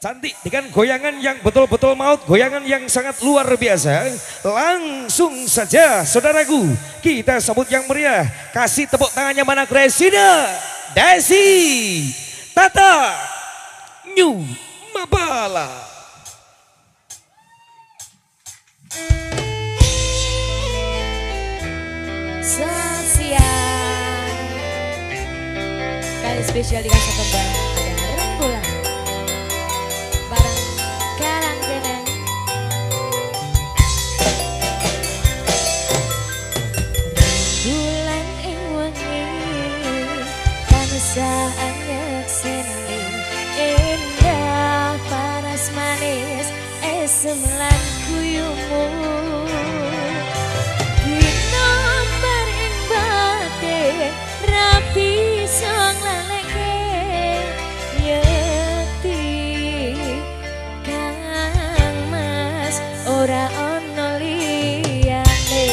Cantik dengan goyangan yang betul-betul maut, goyangan yang sangat luar biasa. Langsung saja saudaraku, kita sebut yang meriah. Kasih tepuk tangannya mana Kresida, Desi, Tata, New Mabala. Selamat Kali spesial dikasih kembali ada rembulan Panesaan nyekseni Indah panas manis Esem lan kuyumu Ginombar ing batin rapi song laleke yeti kang mas ora ono liyane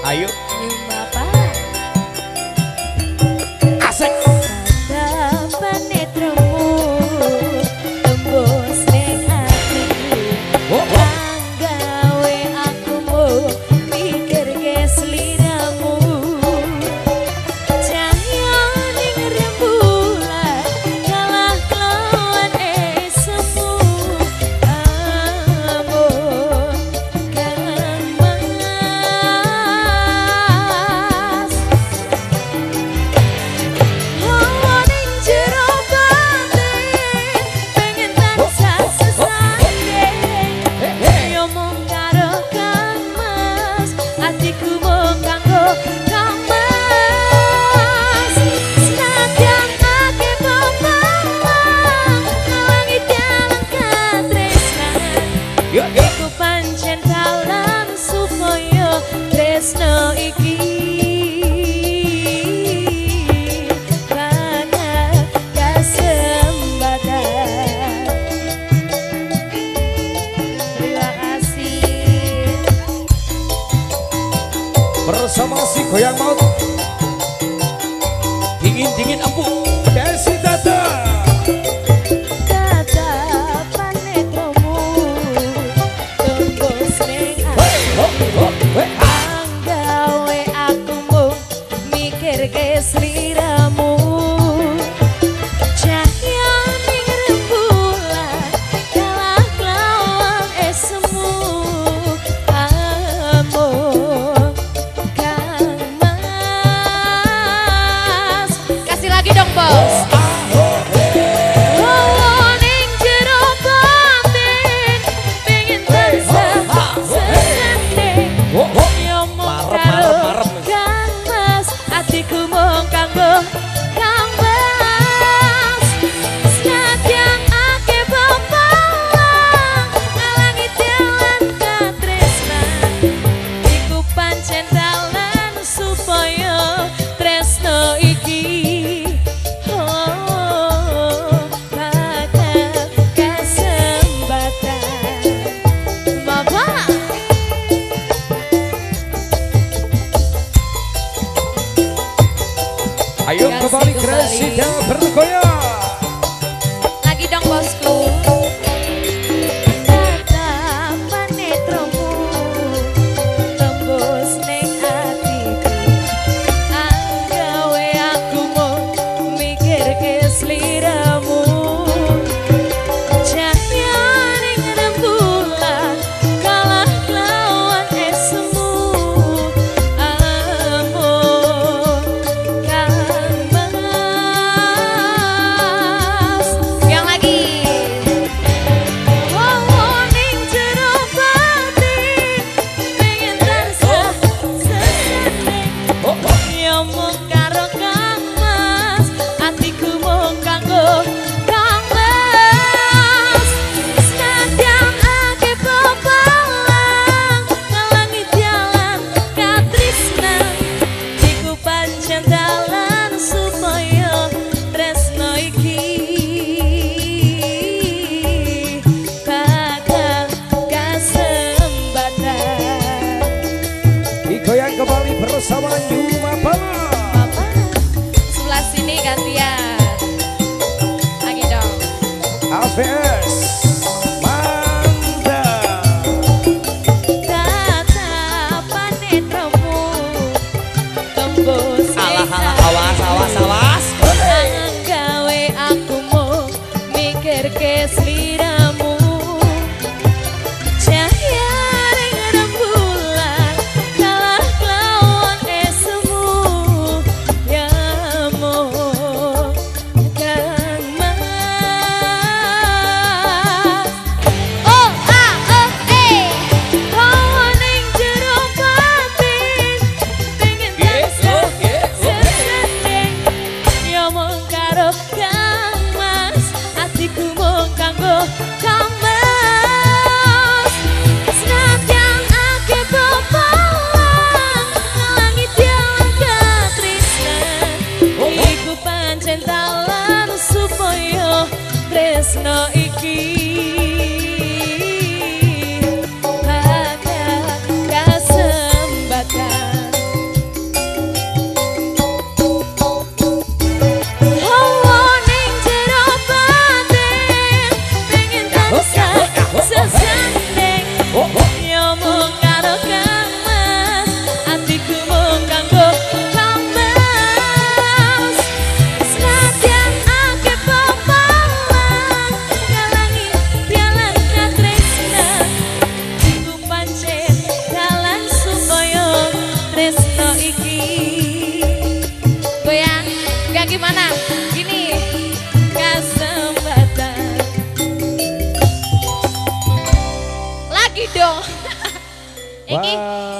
Ayo. Bersama si goyang maut. Dingin-dingin empuk. Ayo kembali Gresik bergoyang. Yeah. Iki